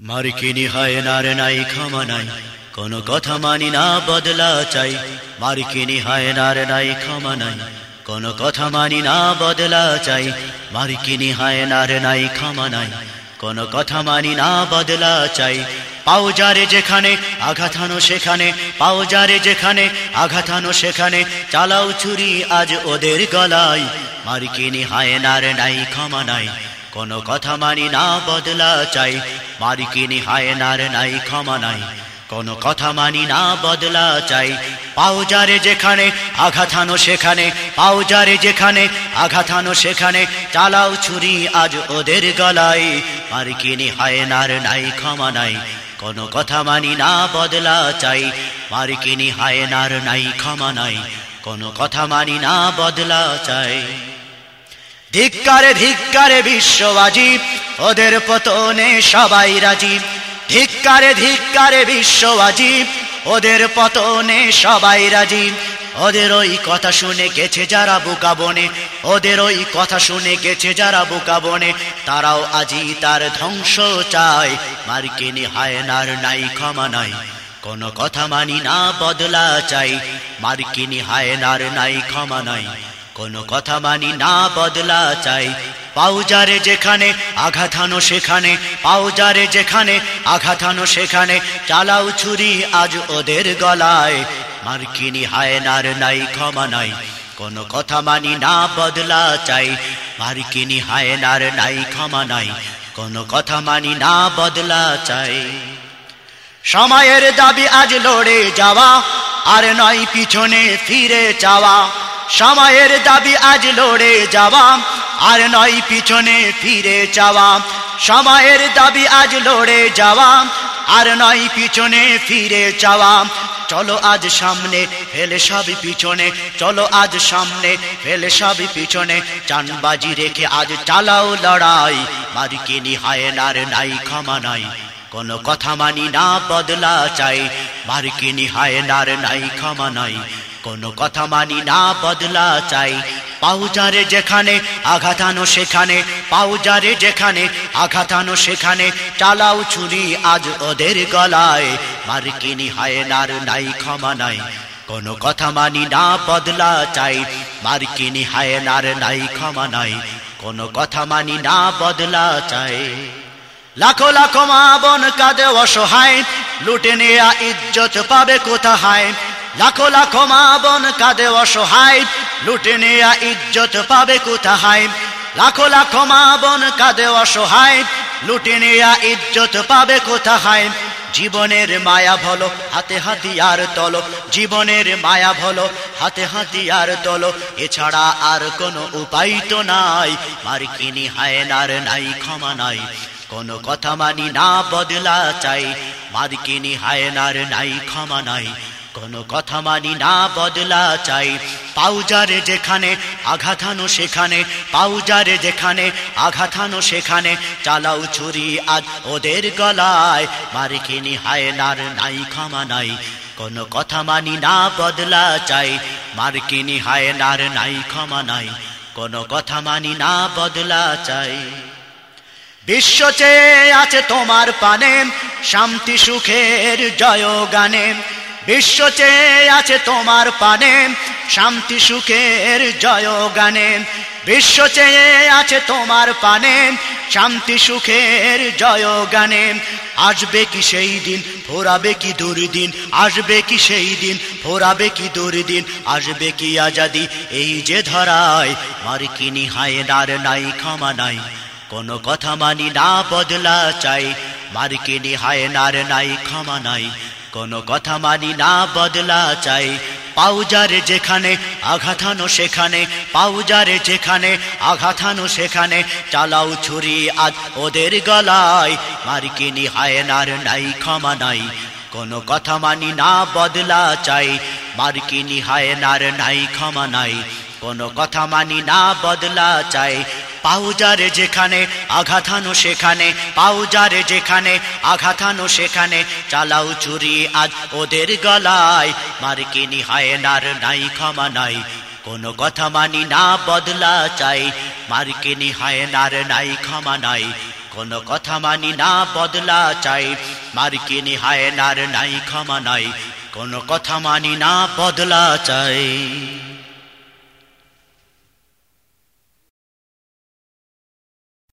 মার্কিনি হয় নার নাই ক্ষমা নাই কোনো কথা মানি না, বদলা চাই। মার্কিনি হয় নার নাই ক্ষমা নাই কোনো কথা মানি না, বদলা চাই। মার্কিনি হয় নার নাই ক্ষমা নাই কোনো কথা মানি না, বদলা চাই। পাও যারে যেখানে আঘাতানো সেখানে, পাও যারে যেখানে আঘাতানো সেখানে, চালাও ছুরি আজ ওদের গলায়। মার্কিনি হায় নার নাই ক্ষমা নাই কোনো কথা মানি না, বদলা চাই। মার্কিনি হায় নার নাই, ক্ষমা নাই। কোনো কথা মানি না, বদলা চাই। পাও যারে যেখানে আঘাতানো সেখানে পাও যারে যেখানে আঘাতানো সেখানে, চালাও ছুরি আজ ওদের গলায়। মার্কিনি হায় নার নাই, ক্ষমা নাই। কোনো কথা মানি না, বদলা চাই। মার্কিনি হায় নার নাই, ক্ষমা নাই। কোনো কথা মানি না, বদলা চাই। ধিক্কারে ধিক্কারে বিশ্ববাজি, ওদের পতনে সবাই রাজি। ধিক্কারে ধিক্কারে বিশ্ববাজি, ওদের পতনে সবাই রাজি। ওদের ওই কথা শুনে গেছে যারা বোকা বনে, ওদের ওই কথা শুনে গেছে যারা বোকা বনে, তারাও আজি তার ধ্বংস চায়। মার্কিনি হায়নার নাই, ক্ষমা নাই, কোনো কথা মানি না, বদলা চাই। মার্কিনি হায়নার নাই, ক্ষমা নাই। কোনো কথা মানি না বদলা চাই। পাউজারে যেখানে আঘাতানো সেখানে, পাউজারে যেখানে আঘাতানো সেখানে, চালাও ছুরি আজ ওদের গলায়। মার্কিনি হায়নার নাই, ক্ষমা নাই, কোনো কথা মানি না বদলা চাই। মার্কিনি হায়নার নাই, ক্ষমা নাই, কোনো কথা মানি না বদলা চাই। সময়ের দাবি আজ লড়ে যাওয়া, আর নয় পিছনে ফিরে চাওয়া। সময়ের দাবি আজ লড়ে যাওয়া, আর নয় পিছনে ফিরে যাওয়া সময়ের দাবি আজ লড়ে যাওয়া, আর নয় পিছনে ফিরে যাওয়া চলো আজ সামনে, ফেলে সব পিছনে। চলো আজ সামনে, ফেলে সব পিছনে। চানবাজি রেখে আজ চালাও লড়াই। মার্কিনি হায়নার নাই, ক্ষমা নাই। কোনো কথা মানি না, বদলা চাই। মার্কিনি হায়নার নাই, ক্ষমা নাই। কোনো কথা মানি না, বদলা চাই। পাউজারে যেখানে আঘাতানো সেখানে, পাউজারে যেখানে আঘাতানো সেখানে, চালাও ছুরি আজ ওদের গলায়। মার্কিনি হায়নার নাই, ক্ষমা নাই। কোনো কথা মানি না, বদলা চাই। মার্কিনি হায়নার নাই, ক্ষমা নাই। কোনো কথা মানি না, বদলা চাই। লাখো লাখো মা বোন কাঁদে অসহায়। লুটে নেয়া ইজ্জত পাবে কোথায়? লাখো লাখো মা বোন কাঁদে অসহায়, লুটে নেয়া ইজ্জত পাবে কোথায়? লাখো লাখো মা বোন কাঁদে অসহায়, লুটে নেয়া ইজ্জত পাবে কোথায়? জীবনের মায়া ভলো হাতে হাতিয়ার তলো। জীবনের মায়া ভলো হাতে হাতিয়ার তলো। এছাড়া আর কোনো উপায় তো নাই। মার্কিনি হায়নার নাই, ক্ষমা নাই। কোনো কথা মানি না, বদলা চাই। মার্কিনি হায়নার নাই, ক্ষমা নাই। কোনো কথা মানি না, বদলা চাই। পাউজারে যেখানে আঘাতানো সেখানে, পাউজারে যেখানে আঘাতানো সেখানে। চালাও ছুরি আজ ওদের গলায়, মার্কিনি হায়নার নাই, ক্ষমা নাই। কোনো কথা মানি না, বদলা চাই, মার্কিনি হায়নার নাই, ক্ষমা নাই। কোনো কথা মানি না, বদলা চাই। বিশ্ব চেয়ে আছে তোমার পানে, শান্তি সুখের জয় গানে বিশ্ব চেয়ে আছে তোমার পানে। শান্তি, সুখের জয় গানে। বিশ্ব চেয়ে আছে তোমার পানে। শান্তি, সুখের জয় গানে। আসবে কি সেই দিন? ফোরাবে কি দুর্দিন? আসবে কি সেই দিন? ফোরাবে কি দুর্দিন? আসবে কি আজাদি? এই যে ধরায়, মার্কিনি হায়নার নাই, ক্ষমা নাই। কোনো কথা মানি না, বদলা চাই। মার্কিনি হায়নার নাই, ক্ষমা নাই। কোনো কথা মানি না, বদলা চাই। পাউজারে যেখানে, আঘাতানো সেখানে, পাউজারে যেখানে, আঘাতানো সেখানে। চালাও ছুরি আজ ওদের গলায়, মার্কিনি হায়নার নাই, ক্ষমা নাই। কোনো কথা মানি না, বদলা চাই, মার্কিনি হায়নার নাই, ক্ষমা নাই। কোনো কথা মানি না, বদলা চাই পাউজারে যেখানে, আঘাতানো সেখানে, পাউজারে যেখানে, আঘাতানো সেখানে, চালাও চুরি আজ ওদের গলায়, মার্কিনি হায়নার নাই, ক্ষমা নাই, কোনো কথা মানি না, বদলা চাই, মার্কিনি হায়নার নাই, ক্ষমা নাই, কোনো কথা মানি না, বদলা চাই, মার্কিনি হায়নার নাই, ক্ষমা নাই, কোনো কথা মানি না, বদলা চাই।